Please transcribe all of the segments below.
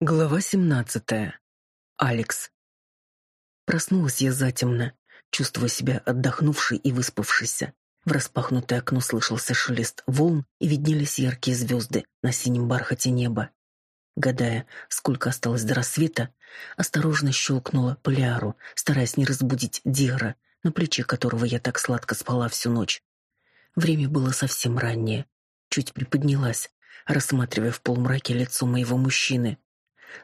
Глава семнадцатая. Алекс. Проснулась я затемно, чувствуя себя отдохнувшей и выспавшейся. В распахнутое окно слышался шелест волн и виднелись яркие звезды на синем бархате неба. Гадая, сколько осталось до рассвета, осторожно щелкнула полиару, стараясь не разбудить Дира, на плече которого я так сладко спала всю ночь. Время было совсем раннее. Чуть приподнялась, рассматривая в полумраке лицо моего мужчины.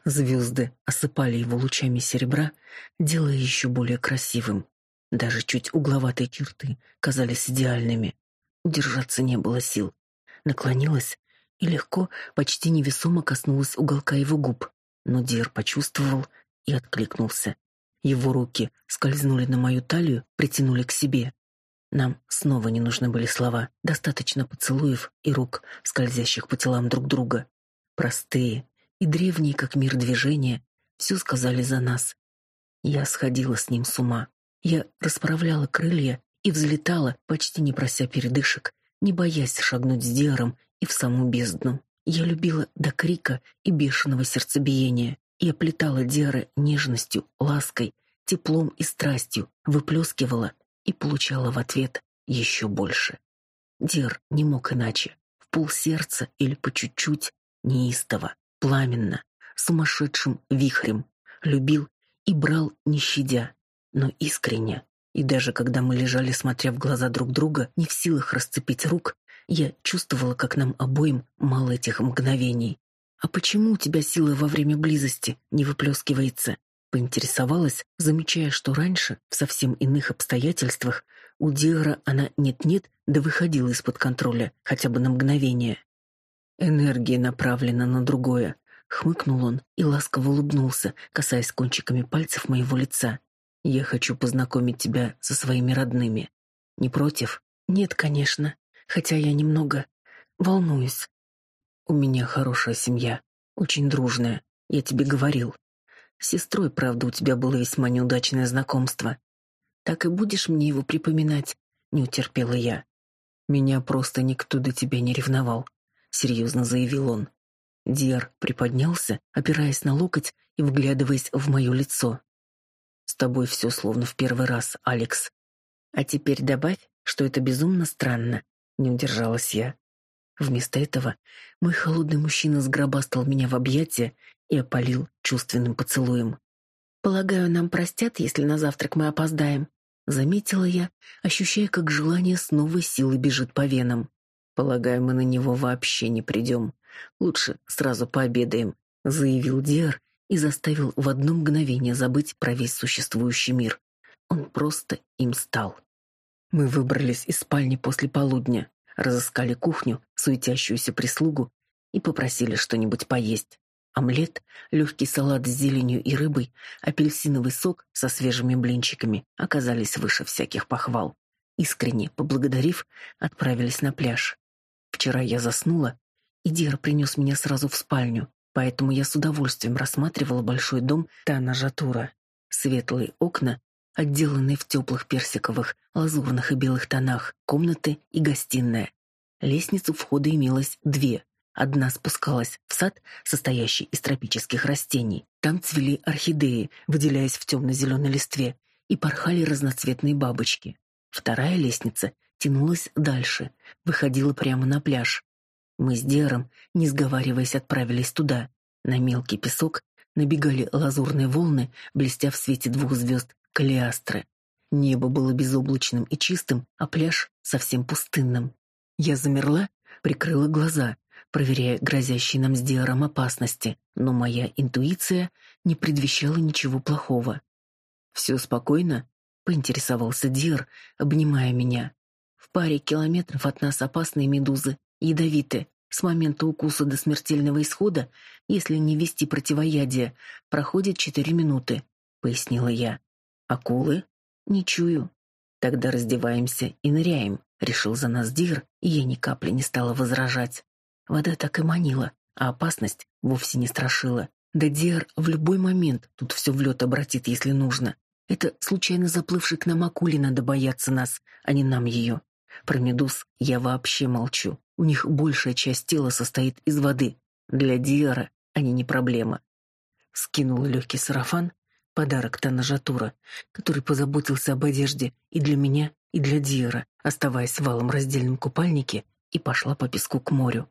Звезды осыпали его лучами серебра, делая еще более красивым. Даже чуть угловатые черты казались идеальными. Удержаться не было сил. Наклонилась и легко, почти невесомо коснулась уголка его губ. Но Дир почувствовал и откликнулся. Его руки скользнули на мою талию, притянули к себе. Нам снова не нужны были слова, достаточно поцелуев и рук, скользящих по телам друг друга. Простые и древние, как мир движения, все сказали за нас. Я сходила с ним с ума. Я расправляла крылья и взлетала, почти не прося передышек, не боясь шагнуть с Диаром и в саму бездну. Я любила до крика и бешеного сердцебиения. Я плетала Диара нежностью, лаской, теплом и страстью, выплескивала и получала в ответ еще больше. Дир не мог иначе. В полсердца или по чуть-чуть, неистово, пламенно, сумасшедшим вихрем. Любил и брал не щадя но искренне. И даже когда мы лежали, смотря в глаза друг друга, не в силах расцепить рук, я чувствовала, как нам обоим мало этих мгновений. «А почему у тебя сила во время близости не выплескивается?» Поинтересовалась, замечая, что раньше, в совсем иных обстоятельствах, у Диара она нет-нет, да выходила из-под контроля, хотя бы на мгновение. Энергия направлена на другое. Хмыкнул он и ласково улыбнулся, касаясь кончиками пальцев моего лица. Я хочу познакомить тебя со своими родными. Не против? Нет, конечно. Хотя я немного волнуюсь. У меня хорошая семья, очень дружная. Я тебе говорил. С сестрой, правда, у тебя было весьма неудачное знакомство. Так и будешь мне его припоминать, не утерпела я. Меня просто никто до тебя не ревновал, серьезно заявил он. Диар приподнялся, опираясь на локоть и вглядываясь в мое лицо. С тобой все словно в первый раз, Алекс. А теперь добавь, что это безумно странно. Не удержалась я. Вместо этого мой холодный мужчина сгробастал меня в объятия и опалил чувственным поцелуем. «Полагаю, нам простят, если на завтрак мы опоздаем», — заметила я, ощущая, как желание с новой силой бежит по венам. «Полагаю, мы на него вообще не придем. Лучше сразу пообедаем», — заявил Диар и заставил в одно мгновение забыть про весь существующий мир. Он просто им стал. Мы выбрались из спальни после полудня, разыскали кухню, суетящуюся прислугу и попросили что-нибудь поесть. Омлет, легкий салат с зеленью и рыбой, апельсиновый сок со свежими блинчиками оказались выше всяких похвал. Искренне поблагодарив, отправились на пляж. Вчера я заснула, и Дира принес меня сразу в спальню, поэтому я с удовольствием рассматривала большой дом Тана Жатура. Светлые окна, отделанные в теплых персиковых, лазурных и белых тонах, комнаты и гостиная. Лестниц у входа имелось две. Одна спускалась в сад, состоящий из тропических растений. Там цвели орхидеи, выделяясь в темно-зеленой листве, и порхали разноцветные бабочки. Вторая лестница тянулась дальше, выходила прямо на пляж. Мы с Дером, не сговариваясь, отправились туда. На мелкий песок набегали лазурные волны, блестя в свете двух звезд Калиастры. Небо было безоблачным и чистым, а пляж совсем пустынным. Я замерла, прикрыла глаза, проверяя грозящие нам с Диаром опасности, но моя интуиция не предвещала ничего плохого. «Все спокойно?» — поинтересовался Диар, обнимая меня. «В паре километров от нас опасные медузы ядовиты. С момента укуса до смертельного исхода, если не ввести противоядие, проходит четыре минуты, пояснила я. Акулы? Не чую. Тогда раздеваемся и ныряем, решил за нас Дир, и я ни капли не стала возражать. Вода так и манила, а опасность вовсе не страшила. Да Дир в любой момент тут все в лед обратит, если нужно. Это случайно заплывшей к нам акуле надо бояться нас, а не нам ее. Про медуз я вообще молчу. У них большая часть тела состоит из воды. Для Диара они не проблема. Скинула легкий сарафан, подарок Танажатура, который позаботился об одежде и для меня, и для Диара, оставаясь в валом раздельном купальнике, и пошла по песку к морю.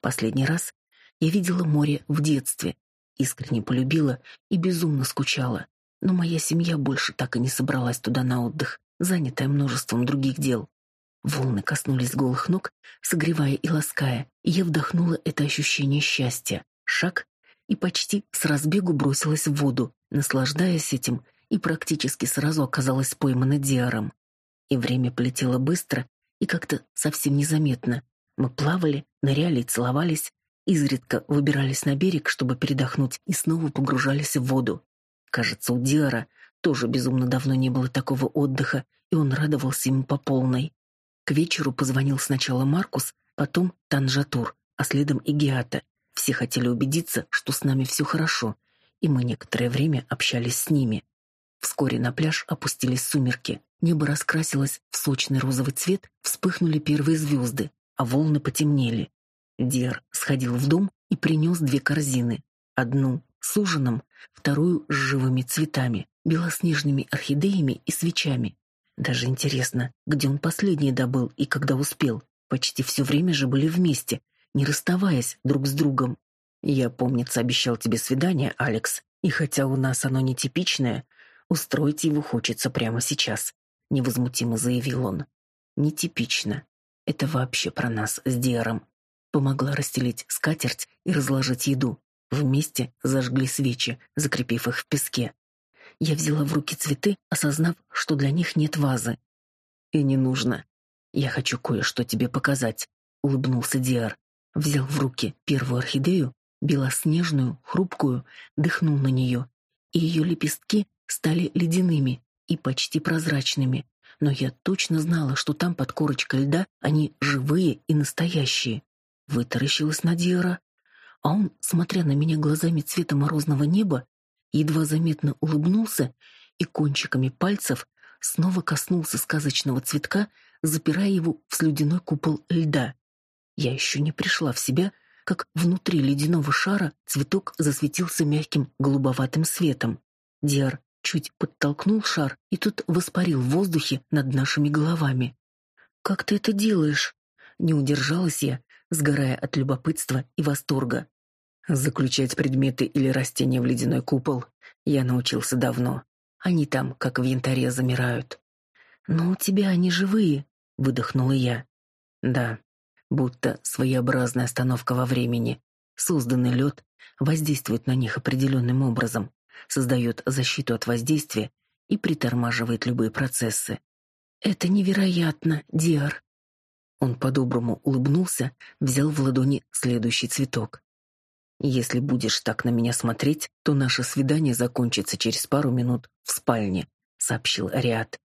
Последний раз я видела море в детстве, искренне полюбила и безумно скучала, но моя семья больше так и не собралась туда на отдых, занятая множеством других дел. Волны коснулись голых ног, согревая и лаская, и я вдохнула это ощущение счастья. Шаг, и почти с разбегу бросилась в воду, наслаждаясь этим, и практически сразу оказалась поймана Диаром. И время полетело быстро и как-то совсем незаметно. Мы плавали, ныряли и целовались, изредка выбирались на берег, чтобы передохнуть, и снова погружались в воду. Кажется, у Диара тоже безумно давно не было такого отдыха, и он радовался ему по полной. К вечеру позвонил сначала Маркус, потом Танжатур, а следом и Геата. Все хотели убедиться, что с нами все хорошо, и мы некоторое время общались с ними. Вскоре на пляж опустились сумерки. Небо раскрасилось в сочный розовый цвет, вспыхнули первые звезды, а волны потемнели. Дер сходил в дом и принес две корзины. Одну с ужином, вторую с живыми цветами, белоснежными орхидеями и свечами. Даже интересно, где он последний добыл и когда успел. Почти все время же были вместе, не расставаясь друг с другом. Я, помнится, обещал тебе свидание, Алекс, и хотя у нас оно нетипичное, устроить его хочется прямо сейчас, невозмутимо заявил он. Нетипично. Это вообще про нас с Диаром. Помогла расстелить скатерть и разложить еду. Вместе зажгли свечи, закрепив их в песке. Я взяла в руки цветы, осознав, что для них нет вазы. И не нужно. Я хочу кое-что тебе показать, улыбнулся Диар. Взял в руки первую орхидею, белоснежную, хрупкую, дыхнул на нее, и ее лепестки стали ледяными и почти прозрачными. Но я точно знала, что там под корочкой льда они живые и настоящие. Вытаращилась на а он, смотря на меня глазами цвета морозного неба, едва заметно улыбнулся и кончиками пальцев снова коснулся сказочного цветка, запирая его в слюдяной купол льда. Я еще не пришла в себя, как внутри ледяного шара цветок засветился мягким голубоватым светом. Диар чуть подтолкнул шар, и тот воспарил в воздухе над нашими головами. «Как ты это делаешь?» Не удержалась я, сгорая от любопытства и восторга. Заключать предметы или растения в ледяной купол я научился давно. Они там, как в янтаре, замирают. Но у тебя они живые, выдохнула я. Да, будто своеобразная остановка во времени. Созданный лед воздействует на них определенным образом, создает защиту от воздействия и притормаживает любые процессы. Это невероятно, Диар. Он по-доброму улыбнулся, взял в ладони следующий цветок. Если будешь так на меня смотреть, то наше свидание закончится через пару минут в спальне, сообщил Ариат.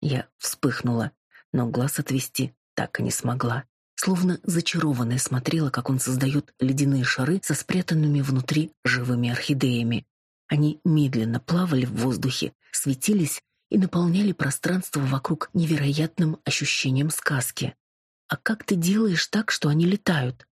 Я вспыхнула, но глаз отвести так и не смогла. Словно зачарованная смотрела, как он создает ледяные шары со спрятанными внутри живыми орхидеями. Они медленно плавали в воздухе, светились и наполняли пространство вокруг невероятным ощущением сказки. А как ты делаешь так, что они летают?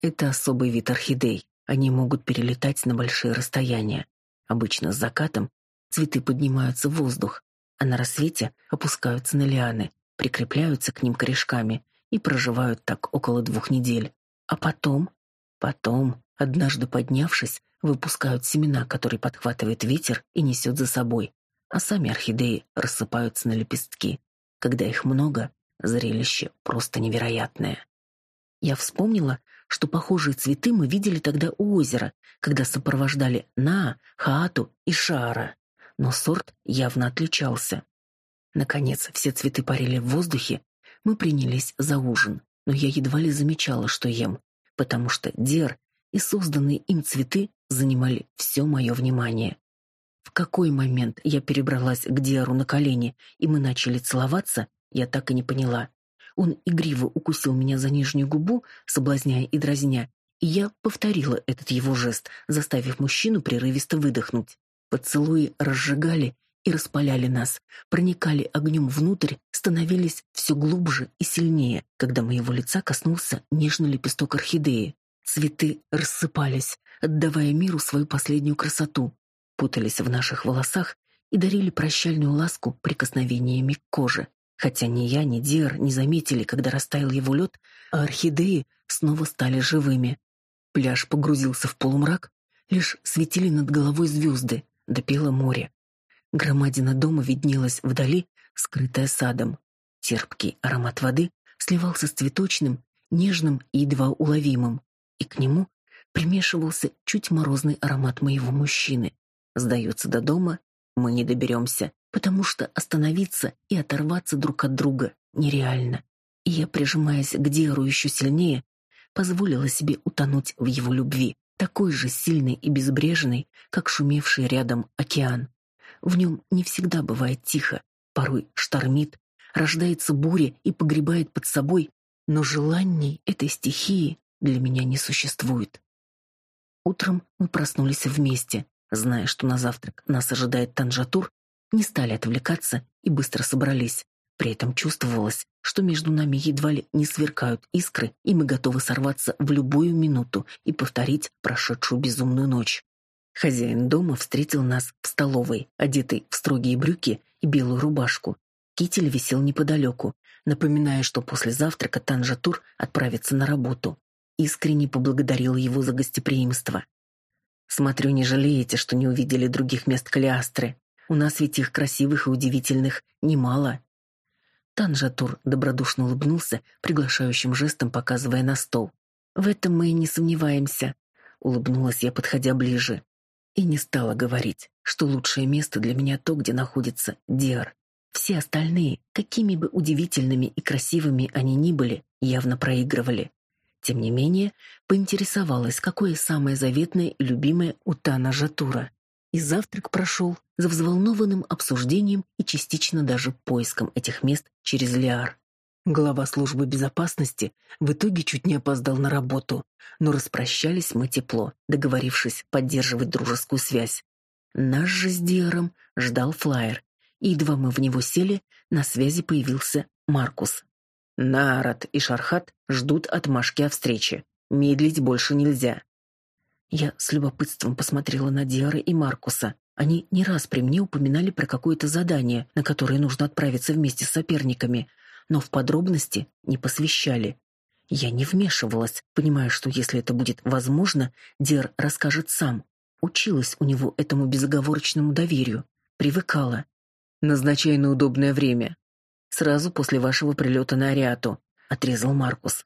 Это особый вид орхидей. Они могут перелетать на большие расстояния. Обычно с закатом цветы поднимаются в воздух, а на рассвете опускаются на лианы, прикрепляются к ним корешками и проживают так около двух недель. А потом, потом, однажды поднявшись, выпускают семена, которые подхватывает ветер и несет за собой, а сами орхидеи рассыпаются на лепестки. Когда их много, зрелище просто невероятное. Я вспомнила, что похожие цветы мы видели тогда у озера, когда сопровождали На, Хаату и Шара. Но сорт явно отличался. Наконец, все цветы парили в воздухе, мы принялись за ужин, но я едва ли замечала, что ем, потому что Дер и созданные им цветы занимали все мое внимание. В какой момент я перебралась к Диару на колени, и мы начали целоваться, я так и не поняла. Он игриво укусил меня за нижнюю губу, соблазняя и дразня, и я повторила этот его жест, заставив мужчину прерывисто выдохнуть. Поцелуи разжигали и распаляли нас, проникали огнем внутрь, становились все глубже и сильнее, когда моего лица коснулся нежный лепесток орхидеи. Цветы рассыпались, отдавая миру свою последнюю красоту, путались в наших волосах и дарили прощальную ласку прикосновениями к коже. Хотя ни я, ни Диар не заметили, когда растаял его лед, а орхидеи снова стали живыми. Пляж погрузился в полумрак, лишь светили над головой звезды, допело море. Громадина дома виднелась вдали, скрытая садом. Терпкий аромат воды сливался с цветочным, нежным и едва уловимым, и к нему примешивался чуть морозный аромат моего мужчины. Сдается до дома мы не доберемся, потому что остановиться и оторваться друг от друга нереально. И я, прижимаясь к Диару еще сильнее, позволила себе утонуть в его любви, такой же сильной и безбрежной, как шумевший рядом океан. В нем не всегда бывает тихо, порой штормит, рождается буря и погребает под собой, но желаний этой стихии для меня не существует. Утром мы проснулись вместе, зная, что на завтрак нас ожидает танжатур, не стали отвлекаться и быстро собрались. При этом чувствовалось, что между нами едва ли не сверкают искры, и мы готовы сорваться в любую минуту и повторить прошедшую безумную ночь. Хозяин дома встретил нас в столовой, одетый в строгие брюки и белую рубашку. Китель висел неподалеку, напоминая, что после завтрака Танжатур отправится на работу. Искренне поблагодарил его за гостеприимство. «Смотрю, не жалеете, что не увидели других мест Калиастры. У нас ведь их красивых и удивительных немало». Танжатур добродушно улыбнулся, приглашающим жестом показывая на стол. «В этом мы и не сомневаемся», — улыбнулась я, подходя ближе. И не стала говорить, что лучшее место для меня то, где находится Диар. Все остальные, какими бы удивительными и красивыми они ни были, явно проигрывали. Тем не менее, поинтересовалась, какое самое заветное и любимое у Тана Жатура. И завтрак прошел за взволнованным обсуждением и частично даже поиском этих мест через Лиар. Глава службы безопасности в итоге чуть не опоздал на работу, но распрощались мы тепло, договорившись поддерживать дружескую связь. Наш же с Диаром ждал флайер, едва мы в него сели, на связи появился Маркус. Нарат и Шархат ждут отмашки о встрече. Медлить больше нельзя. Я с любопытством посмотрела на Диара и Маркуса. Они не раз при мне упоминали про какое-то задание, на которое нужно отправиться вместе с соперниками, но в подробности не посвящали. Я не вмешивалась, понимая, что если это будет возможно, Дер расскажет сам. Училась у него этому безоговорочному доверию, привыкала. Назначай на удобное время. Сразу после вашего прилета на Ариату, отрезал Маркус.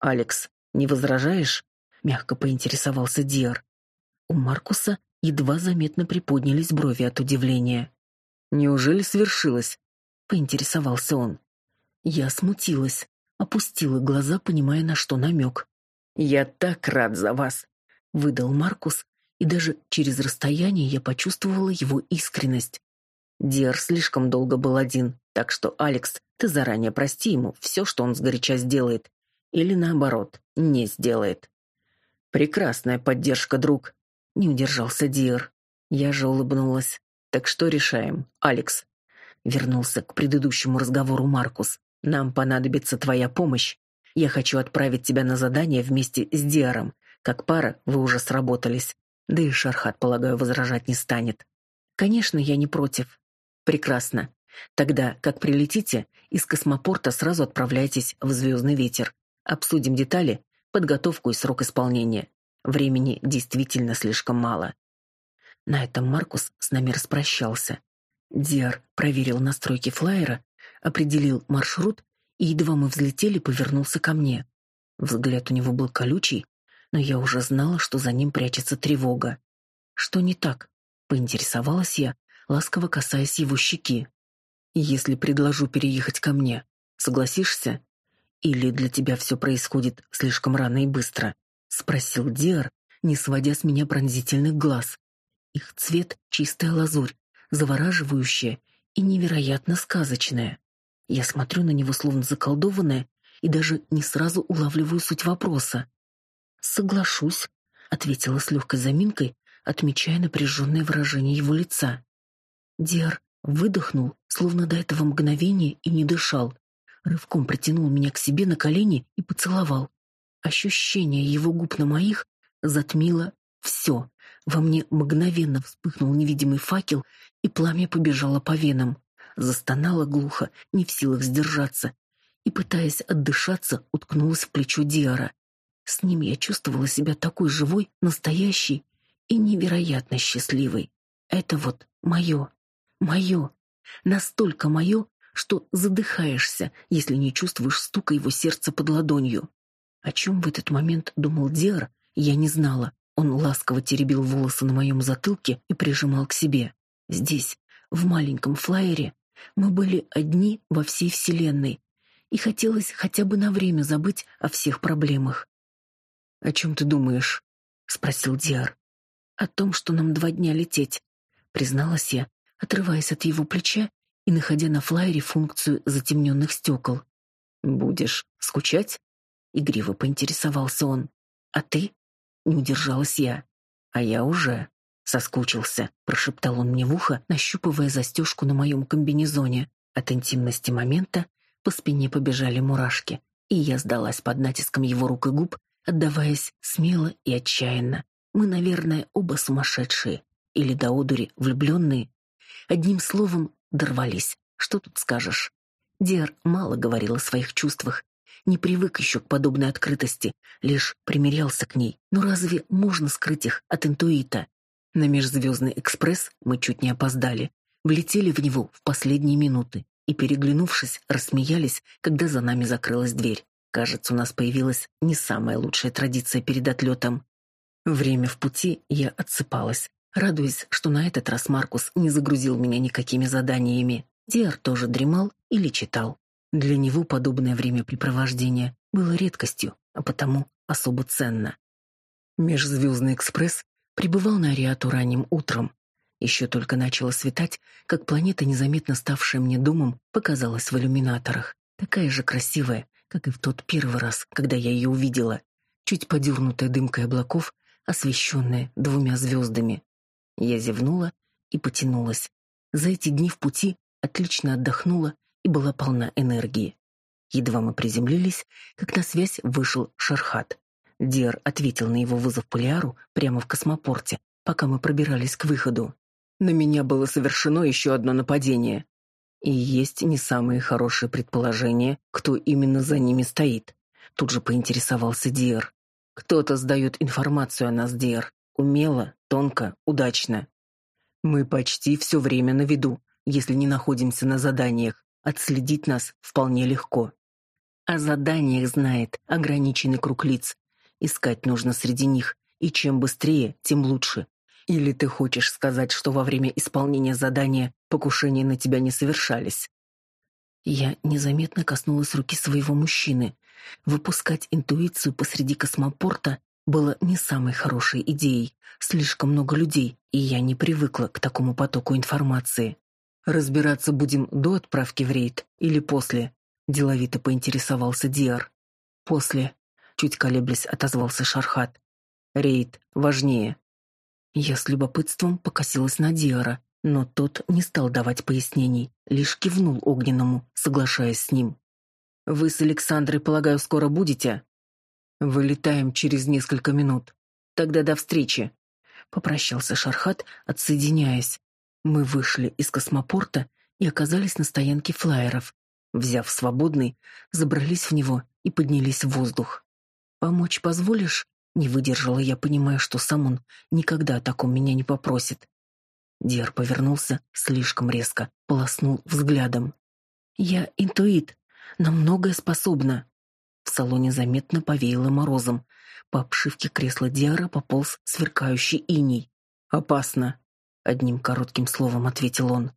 Алекс, не возражаешь? мягко поинтересовался Диар. У Маркуса едва заметно приподнялись брови от удивления. Неужели свершилось? поинтересовался он. Я смутилась, опустила глаза, понимая, на что намек. «Я так рад за вас!» — выдал Маркус, и даже через расстояние я почувствовала его искренность. Диар слишком долго был один, так что, Алекс, ты заранее прости ему все, что он сгоряча сделает. Или наоборот, не сделает. «Прекрасная поддержка, друг!» — не удержался Диар. Я же улыбнулась. «Так что решаем, Алекс?» Вернулся к предыдущему разговору Маркус. Нам понадобится твоя помощь. Я хочу отправить тебя на задание вместе с Диаром. Как пара вы уже сработались. Да и Шархат, полагаю, возражать не станет. Конечно, я не против. Прекрасно. Тогда, как прилетите, из космопорта сразу отправляйтесь в Звездный ветер. Обсудим детали, подготовку и срок исполнения. Времени действительно слишком мало. На этом Маркус с нами распрощался. Диар проверил настройки флайера определил маршрут и, едва мы взлетели, повернулся ко мне. Взгляд у него был колючий, но я уже знала, что за ним прячется тревога. «Что не так?» — поинтересовалась я, ласково касаясь его щеки. «Если предложу переехать ко мне, согласишься? Или для тебя все происходит слишком рано и быстро?» — спросил Диар, не сводя с меня пронзительных глаз. Их цвет — чистая лазурь, завораживающая и невероятно сказочная. Я смотрю на него словно заколдованная и даже не сразу улавливаю суть вопроса. «Соглашусь», — ответила с легкой заминкой, отмечая напряженное выражение его лица. «Дер, выдохнул, словно до этого мгновения и не дышал. Рывком притянул меня к себе на колени и поцеловал. Ощущение его губ на моих затмило все. Во мне мгновенно вспыхнул невидимый факел, и пламя побежало по венам. Застонала глухо, не в силах сдержаться, и, пытаясь отдышаться, уткнулась в плечо Диара. С ним я чувствовала себя такой живой, настоящей и невероятно счастливой. Это вот мое, мое, настолько мое, что задыхаешься, если не чувствуешь стука его сердца под ладонью. О чем в этот момент думал Диар, я не знала. Он ласково теребил волосы на моем затылке и прижимал к себе. Здесь, в маленьком флайере, мы были одни во всей вселенной, и хотелось хотя бы на время забыть о всех проблемах. «О чем ты думаешь?» — спросил Диар. «О том, что нам два дня лететь», — призналась я, отрываясь от его плеча и находя на флайере функцию затемненных стекол. «Будешь скучать?» — игриво поинтересовался он. «А ты?» — не удержалась я. «А я уже соскучился», — прошептал он мне в ухо, нащупывая застежку на моем комбинезоне. От интимности момента по спине побежали мурашки, и я сдалась под натиском его рук и губ, отдаваясь смело и отчаянно. Мы, наверное, оба сумасшедшие или до одури влюбленные. Одним словом, дорвались. Что тут скажешь? Диар мало говорил о своих чувствах, не привык еще к подобной открытости, лишь примирялся к ней. Но разве можно скрыть их от интуита? На межзвездный экспресс мы чуть не опоздали. Влетели в него в последние минуты и, переглянувшись, рассмеялись, когда за нами закрылась дверь. Кажется, у нас появилась не самая лучшая традиция перед отлетом. Время в пути я отсыпалась, радуясь, что на этот раз Маркус не загрузил меня никакими заданиями. Диар тоже дремал или читал. Для него подобное времяпрепровождение было редкостью, а потому особо ценно. Межзвездный экспресс прибывал на Ариату ранним утром. Еще только начало светать, как планета, незаметно ставшая мне домом, показалась в иллюминаторах. Такая же красивая, как и в тот первый раз, когда я ее увидела, чуть подернутая дымкой облаков, освещенная двумя звездами. Я зевнула и потянулась. За эти дни в пути отлично отдохнула и была полна энергии. Едва мы приземлились, как на связь вышел Шархат. Диар ответил на его вызов Полиару прямо в космопорте, пока мы пробирались к выходу. На меня было совершено еще одно нападение. И есть не самые хорошие предположения, кто именно за ними стоит. Тут же поинтересовался Диер. Кто-то сдает информацию о нас, Диер. Умело, тонко, удачно. Мы почти все время на виду, если не находимся на заданиях. Отследить нас вполне легко. О заданиях знает ограниченный круг лиц. Искать нужно среди них, и чем быстрее, тем лучше. Или ты хочешь сказать, что во время исполнения задания покушения на тебя не совершались? Я незаметно коснулась руки своего мужчины. Выпускать интуицию посреди космопорта было не самой хорошей идеей. Слишком много людей, и я не привыкла к такому потоку информации. Разбираться будем до отправки в рейд или после? деловито поинтересовался Диар. После, чуть колеблясь, отозвался Шархат. Рейд важнее. Я с любопытством покосилась на Диара, но тот не стал давать пояснений, лишь кивнул Огненному, соглашаясь с ним. «Вы с Александрой, полагаю, скоро будете?» «Вылетаем через несколько минут. Тогда до встречи», — попрощался Шархат, отсоединяясь. Мы вышли из космопорта и оказались на стоянке флайеров. Взяв свободный, забрались в него и поднялись в воздух. «Помочь позволишь?» Не выдержала я, понимая, что сам он никогда о таком меня не попросит. Дер повернулся слишком резко, полоснул взглядом. «Я интуит, на многое способна». В салоне заметно повеяло морозом. По обшивке кресла Диара пополз сверкающий иней. «Опасно», — одним коротким словом ответил он.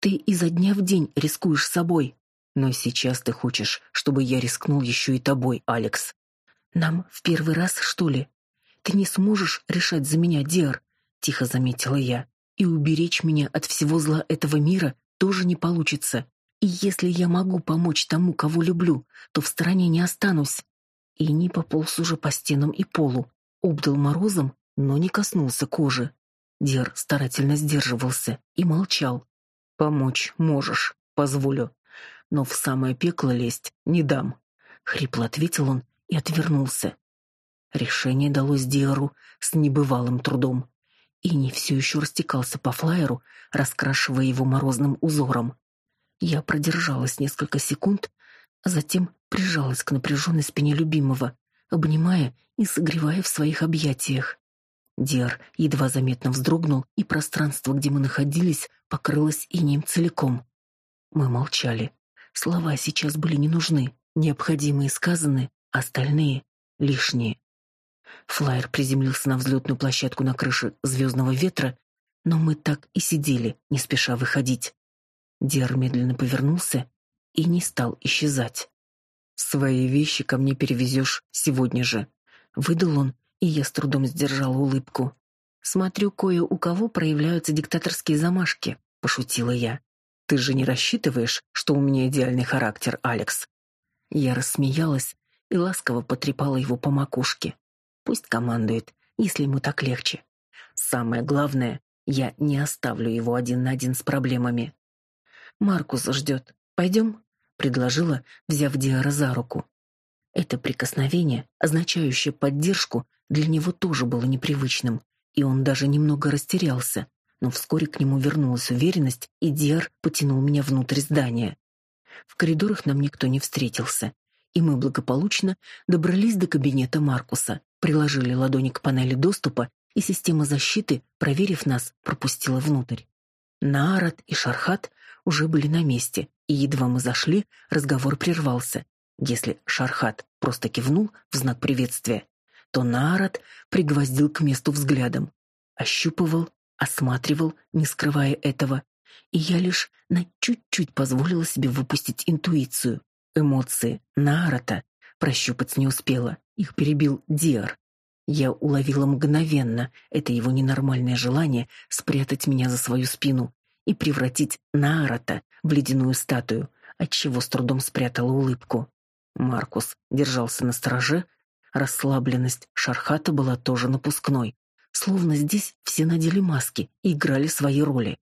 «Ты изо дня в день рискуешь собой. Но сейчас ты хочешь, чтобы я рискнул еще и тобой, Алекс. Нам в первый раз, что ли? Ты не сможешь решать за меня, Диар, тихо заметила я. И уберечь меня от всего зла этого мира тоже не получится. И если я могу помочь тому, кого люблю, то в стороне не останусь. И не пополз уже по стенам и полу, обдал морозом, но не коснулся кожи. Дер старательно сдерживался и молчал. Помочь можешь, позволю, но в самое пекло лезть не дам, хрипло ответил он и отвернулся. Решение далось Диару с небывалым трудом. И не все еще растекался по флайеру, раскрашивая его морозным узором. Я продержалась несколько секунд, а затем прижалась к напряженной спине любимого, обнимая и согревая в своих объятиях. Диар едва заметно вздрогнул, и пространство, где мы находились, покрылось инеем целиком. Мы молчали. Слова сейчас были не нужны, необходимые сказаны, остальные — лишние. Флайер приземлился на взлетную площадку на крыше звездного ветра, но мы так и сидели, не спеша выходить. Диар медленно повернулся и не стал исчезать. «Свои вещи ко мне перевезешь сегодня же», — выдал он, и я с трудом сдержала улыбку. «Смотрю, кое у кого проявляются диктаторские замашки», — пошутила я. «Ты же не рассчитываешь, что у меня идеальный характер, Алекс?» Я рассмеялась и ласково потрепала его по макушке. Пусть командует, если ему так легче. Самое главное, я не оставлю его один на один с проблемами. Маркус ждет. Пойдем?» — предложила, взяв Диара за руку. Это прикосновение, означающее поддержку, для него тоже было непривычным, и он даже немного растерялся, но вскоре к нему вернулась уверенность, и Диар потянул меня внутрь здания. В коридорах нам никто не встретился, и мы благополучно добрались до кабинета Маркуса, приложили ладони к панели доступа, и система защиты, проверив нас, пропустила внутрь. Наарат и Шархат уже были на месте, и едва мы зашли, разговор прервался. Если Шархат просто кивнул в знак приветствия, то Наарат пригвоздил к месту взглядом, ощупывал, осматривал, не скрывая этого, и я лишь на чуть-чуть позволила себе выпустить интуицию. Эмоции. Наарата прощупать не успела, их перебил Диар. Я уловила мгновенно. Это его ненормальное желание спрятать меня за свою спину и превратить Наарата в ледяную статую, отчего с трудом спрятала улыбку. Маркус держался на стороже, расслабленность Шархата была тоже напускной, словно здесь все надели маски и играли свои роли.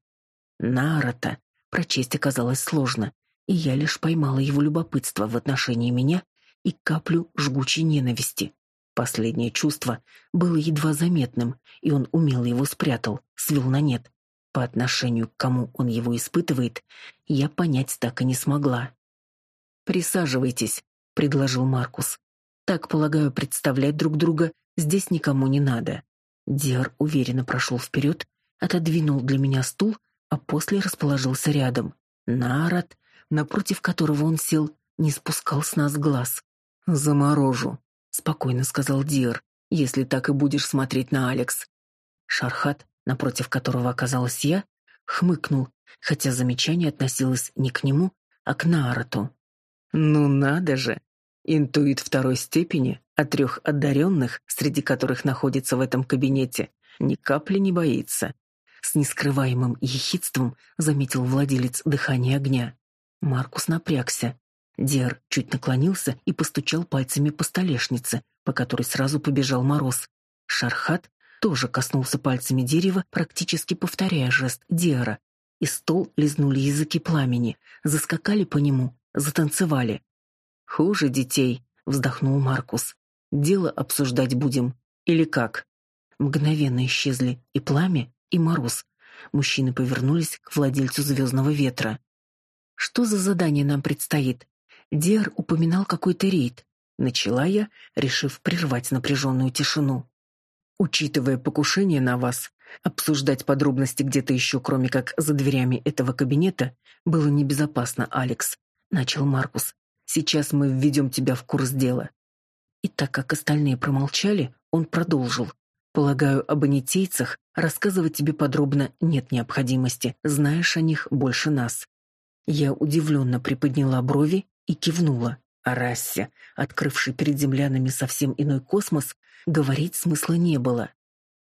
Наарата прочесть оказалось сложно, и я лишь поймала его любопытство в отношении меня и каплю жгучей ненависти. Последнее чувство было едва заметным, и он умело его спрятал, свел на нет. По отношению к кому он его испытывает, я понять так и не смогла. «Присаживайтесь», — предложил Маркус. «Так, полагаю, представлять друг друга здесь никому не надо». Диар уверенно прошел вперед, отодвинул для меня стул, а после расположился рядом. Народ, напротив которого он сел, не спускал с нас глаз. «Заморожу», — спокойно сказал Диар, «если так и будешь смотреть на Алекс». Шархат напротив которого оказалась я, хмыкнул, хотя замечание относилось не к нему, а к Наарату. «Ну надо же! Интуит второй степени, а трех одаренных, среди которых находится в этом кабинете, ни капли не боится». С нескрываемым ехидством заметил владелец дыхания огня. Маркус напрягся. Диар чуть наклонился и постучал пальцами по столешнице, по которой сразу побежал мороз. Шархат тоже коснулся пальцами дерева, практически повторяя жест Диара, и стол лизнули языки пламени, заскакали по нему, затанцевали. «Хуже детей», — вздохнул Маркус. «Дело обсуждать будем. Или как?» Мгновенно исчезли и пламя, и мороз. Мужчины повернулись к владельцу звездного ветра. «Что за задание нам предстоит?» Диар упоминал какой-то рейд. Начала я, решив прервать напряженную тишину. Учитывая покушение на вас, обсуждать подробности где-то еще, кроме как за дверями этого кабинета, было небезопасно, Алекс, начал Маркус. Сейчас мы введем тебя в курс дела. И так как остальные промолчали, он продолжил. Полагаю, об анитейцах рассказывать тебе подробно нет необходимости, знаешь о них больше нас. Я удивленно приподняла брови и кивнула. О расе, открывшей перед землянами совсем иной космос, говорить смысла не было.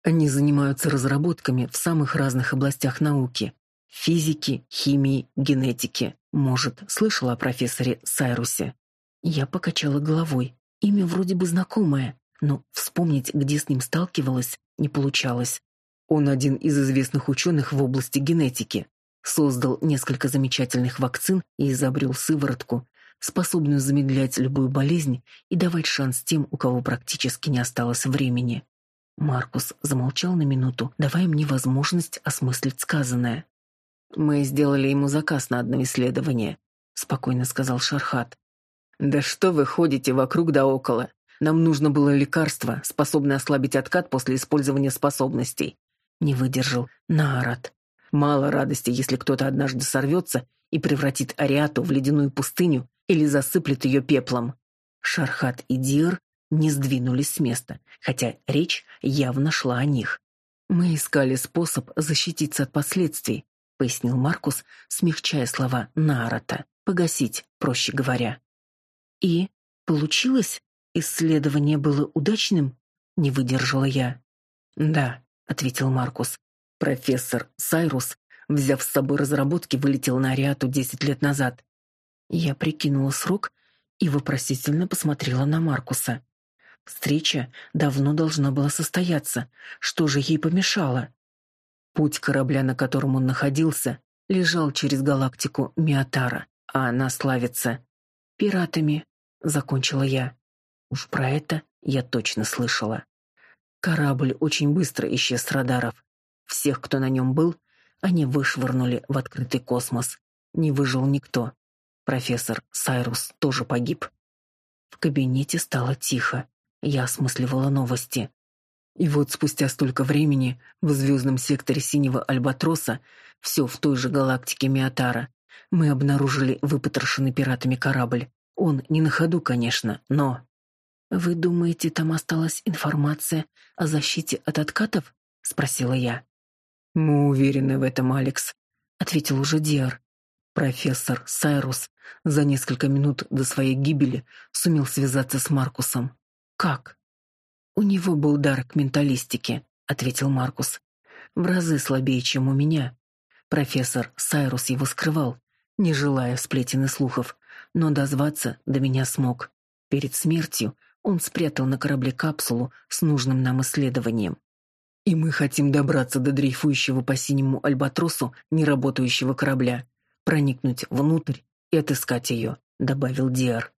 Они занимаются разработками в самых разных областях науки: физики, химии, генетики. Может, слышала о профессоре Сайрусе? Я покачала головой. Имя вроде бы знакомое, но вспомнить, где с ним сталкивалась, не получалось. Он один из известных ученых в области генетики. Создал несколько замечательных вакцин и изобрел сыворотку, способную замедлять любую болезнь и давать шанс тем, у кого практически не осталось времени. Маркус замолчал на минуту, давая мне возможность осмыслить сказанное. «Мы сделали ему заказ на одно исследование», — спокойно сказал Шархат. «Да что вы ходите вокруг да около? Нам нужно было лекарство, способное ослабить откат после использования способностей». Не выдержал Наарат. Мало радости, если кто-то однажды сорвется и превратит Ариату в ледяную пустыню или засыплет ее пеплом. Шархат и Дир не сдвинулись с места, хотя речь явно шла о них. «Мы искали способ защититься от последствий», — пояснил Маркус, смягчая слова Наарата. «Погасить, проще говоря». «И получилось? Исследование было удачным?» — не выдержала я. «Да», — ответил Маркус. Профессор Сайрус, взяв с собой разработки, вылетел на Ариату десять лет назад. Я прикинула срок и вопросительно посмотрела на Маркуса. Встреча давно должна была состояться. Что же ей помешало? Путь корабля, на котором он находился, лежал через галактику Миатара, а она славится пиратами, закончила я. Уж про это я точно слышала. Корабль очень быстро исчез с радаров. Всех, кто на нем был, они вышвырнули в открытый космос. Не выжил никто. Профессор Сайрус тоже погиб. В кабинете стало тихо. Я осмысливала новости. И вот спустя столько времени в звездном секторе Синего Альбатроса, все в той же галактике Миатара, мы обнаружили выпотрошенный пиратами корабль. Он не на ходу, конечно, но... «Вы думаете, там осталась информация о защите от откатов?» — спросила я. «Мы уверены в этом, Алекс», — ответил уже Диар. Профессор Сайрус за несколько минут до своей гибели сумел связаться с Маркусом. «Как?» «У него был дар к менталистике», — ответил Маркус. «В разы слабее, чем у меня. Профессор Сайрус его скрывал, не желая сплетен и слухов, но дозваться до меня смог. Перед смертью он спрятал на корабле капсулу с нужным нам исследованием. И мы хотим добраться до дрейфующего по синему альбатросу неработающего корабля, проникнуть внутрь и отыскать ее», — добавил Диар.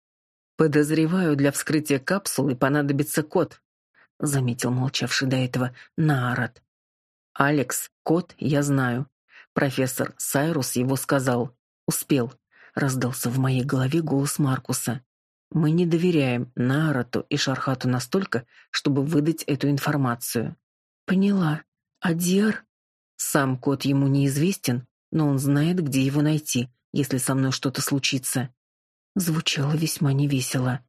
«Подозреваю, для вскрытия капсулы понадобится код», — заметил молчавший до этого Наарат. «Алекс, код я знаю. Профессор Сайрус его сказал. Успел», — раздался в моей голове голос Маркуса. «Мы не доверяем Наарату и Шархату настолько, чтобы выдать эту информацию». Поняла. А Диар? Сам кот ему неизвестен, но он знает, где его найти, если со мной что-то случится. Звучало весьма невесело.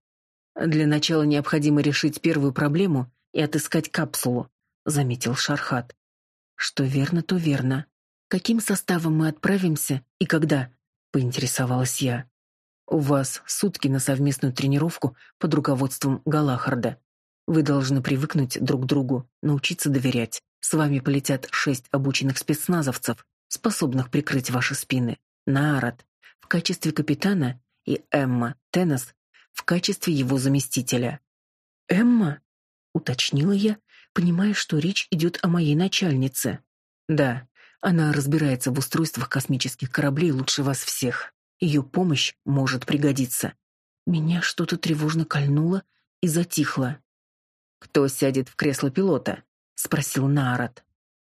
Для начала необходимо решить первую проблему и отыскать капсулу, заметил Шархат. Что верно, то верно. Каким составом мы отправимся и когда? поинтересовалась я. У вас сутки на совместную тренировку под руководством Галахарда. Вы должны привыкнуть друг к другу, научиться доверять. С вами полетят шесть обученных спецназовцев, способных прикрыть ваши спины. Наарат в качестве капитана и Эмма Теннес в качестве его заместителя. «Эмма?» — уточнила я, понимая, что речь идет о моей начальнице. «Да, она разбирается в устройствах космических кораблей лучше вас всех. Ее помощь может пригодиться». Меня что-то тревожно кольнуло и затихло. «Кто сядет в кресло пилота?» — спросил Наарат.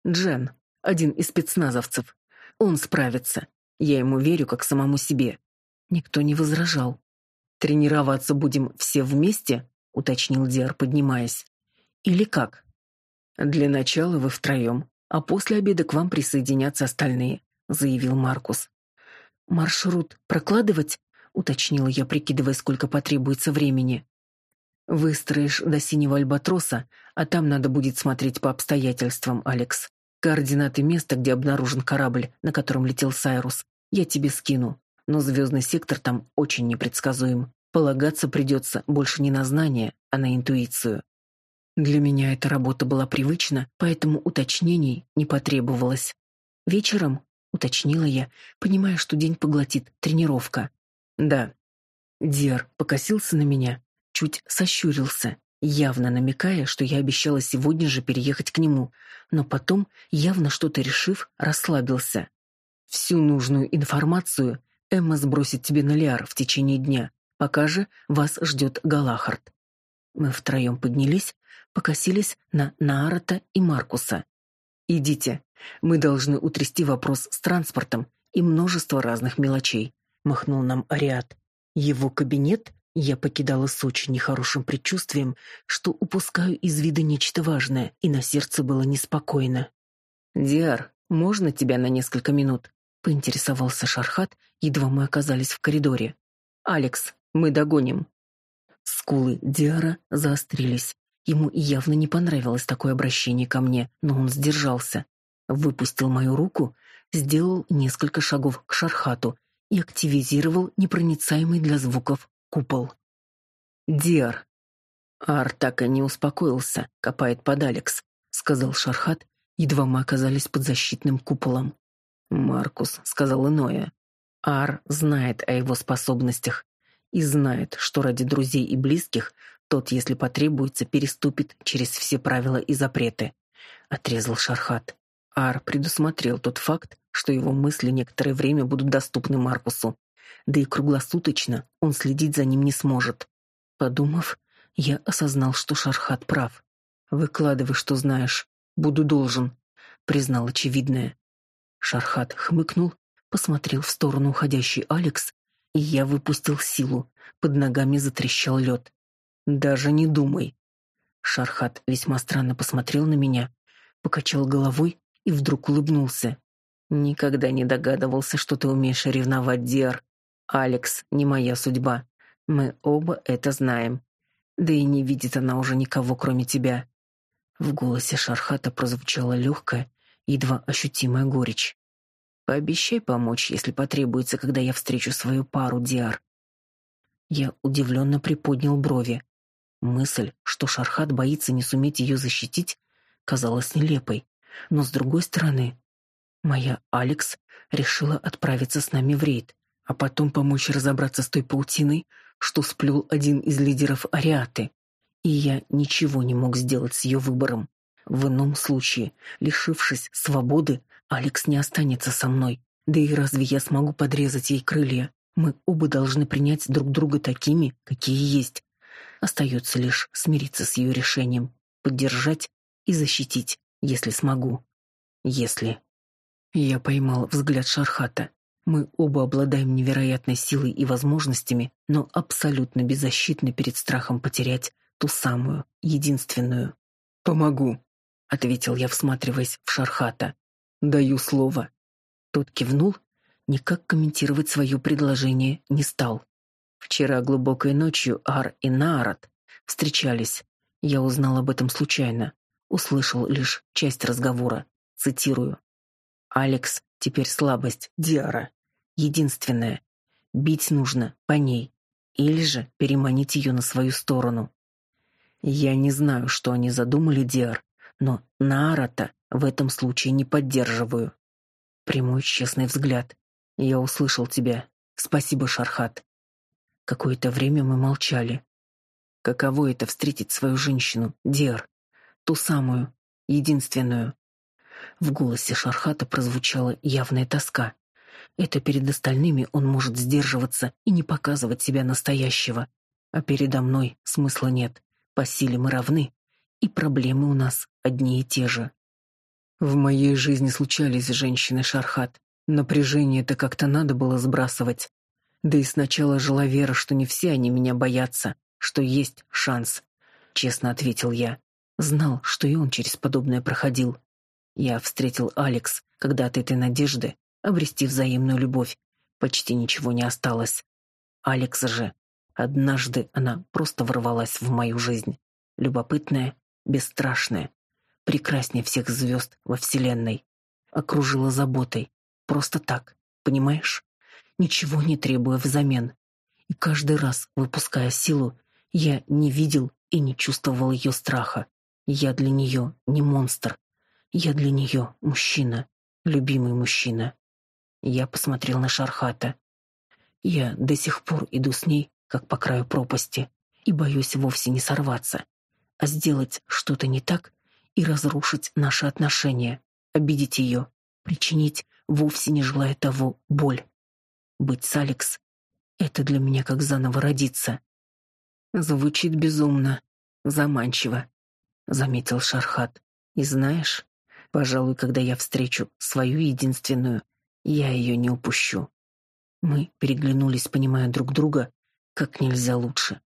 «Джен, один из спецназовцев. Он справится. Я ему верю, как самому себе». Никто не возражал. «Тренироваться будем все вместе?» — уточнил Диар, поднимаясь. «Или как?» «Для начала вы втроем, а после обеда к вам присоединятся остальные», — заявил Маркус. «Маршрут прокладывать?» — уточнила я, прикидывая, сколько потребуется времени. Выстроишь до синего альбатроса, а там надо будет смотреть по обстоятельствам, Алекс. Координаты места, где обнаружен корабль, на котором летел Сайрус, я тебе скину. Но звездный сектор там очень непредсказуем. Полагаться придется больше не на знания, а на интуицию. Для меня эта работа была привычна, поэтому уточнений не потребовалось. Вечером, уточнила я, понимая, что день поглотит тренировка. Да. Дер покосился на меня, чуть сощурился, явно намекая, что я обещала сегодня же переехать к нему, но потом, явно что-то решив, расслабился. Всю нужную информацию Эмма сбросит тебе на Лиар в течение дня, пока же вас ждет Галахард. Мы втроем поднялись, покосились на Наарата и Маркуса. «Идите, мы должны утрясти вопрос с транспортом и множество разных мелочей», — махнул нам Ариат. Его кабинет я покидала с очень нехорошим предчувствием, что упускаю из вида нечто важное, и на сердце было неспокойно. «Диар, можно тебя на несколько минут?» — поинтересовался Шархат, едва мы оказались в коридоре. «Алекс, мы догоним». Скулы Диара заострились. Ему явно не понравилось такое обращение ко мне, но он сдержался. Выпустил мою руку, сделал несколько шагов к Шархату и активизировал непроницаемый для звуков купол. «Диар». Ар так и не успокоился, копает под Алекс, сказал Шархат, едва мы оказались под защитным куполом. Маркус сказал иное. Ар знает о его способностях и знает, что ради друзей и близких тот, если потребуется, переступит через все правила и запреты. Отрезал Шархат. Ар предусмотрел тот факт, что его мысли некоторое время будут доступны Маркусу. Да и круглосуточно он следить за ним не сможет. Подумав, я осознал, что Шархат прав. «Выкладывай, что знаешь. Буду должен», — признал очевидное. Шархат хмыкнул, посмотрел в сторону уходящей Алекс, и я выпустил силу. Под ногами затрещал лед. «Даже не думай». Шархат весьма странно посмотрел на меня, покачал головой и вдруг улыбнулся. «Никогда не догадывался, что ты умеешь ревновать, Диар. Алекс, не моя судьба. Мы оба это знаем. Да и не видит она уже никого, кроме тебя. В голосе Шархата прозвучала легкая, едва ощутимая горечь. Пообещай помочь, если потребуется, когда я встречу свою пару, Диар. Я удивленно приподнял брови. Мысль, что Шархат боится не суметь ее защитить, казалась нелепой. Но с другой стороны, моя Алекс решила отправиться с нами в рейд а потом помочь разобраться с той паутиной, что сплел один из лидеров Ариаты. И я ничего не мог сделать с ее выбором. В ином случае, лишившись свободы, Алекс не останется со мной. Да и разве я смогу подрезать ей крылья? Мы оба должны принять друг друга такими, какие есть. Остается лишь смириться с ее решением, поддержать и защитить, если смогу. Если... Я поймал взгляд Шархата. Мы оба обладаем невероятной силой и возможностями, но абсолютно беззащитны перед страхом потерять ту самую, единственную. «Помогу», — ответил я, всматриваясь в Шархата. «Даю слово». Тот кивнул, никак комментировать свое предложение не стал. Вчера глубокой ночью Ар и Наарат встречались. Я узнал об этом случайно. Услышал лишь часть разговора. Цитирую. «Алекс — теперь слабость Диара единственное. Бить нужно по ней или же переманить ее на свою сторону. Я не знаю, что они задумали, Диар, но Наарата в этом случае не поддерживаю. Прямой честный взгляд. Я услышал тебя. Спасибо, Шархат. Какое-то время мы молчали. Каково это встретить свою женщину, Диар? Ту самую, единственную. В голосе Шархата прозвучала явная тоска. Это перед остальными он может сдерживаться и не показывать себя настоящего. А передо мной смысла нет. По силе мы равны, и проблемы у нас одни и те же. В моей жизни случались женщины Шархат. Напряжение-то как-то надо было сбрасывать. Да и сначала жила вера, что не все они меня боятся, что есть шанс. Честно ответил я. Знал, что и он через подобное проходил. Я встретил Алекс, когда от этой надежды обрести взаимную любовь. Почти ничего не осталось. Алекс же. Однажды она просто ворвалась в мою жизнь. Любопытная, бесстрашная, прекраснее всех звезд во Вселенной. Окружила заботой. Просто так, понимаешь? Ничего не требуя взамен. И каждый раз, выпуская силу, я не видел и не чувствовал ее страха. Я для нее не монстр. Я для нее мужчина, любимый мужчина. Я посмотрел на Шархата. Я до сих пор иду с ней, как по краю пропасти, и боюсь вовсе не сорваться, а сделать что-то не так и разрушить наши отношения, обидеть ее, причинить вовсе не желая того, боль. Быть с Алекс — это для меня как заново родиться. Звучит безумно, заманчиво, — заметил Шархат. И знаешь, пожалуй, когда я встречу свою единственную, я ее не упущу. Мы переглянулись, понимая друг друга как нельзя лучше.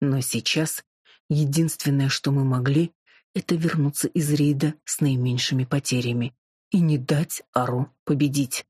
Но сейчас единственное, что мы могли, это вернуться из рейда с наименьшими потерями и не дать Ару победить.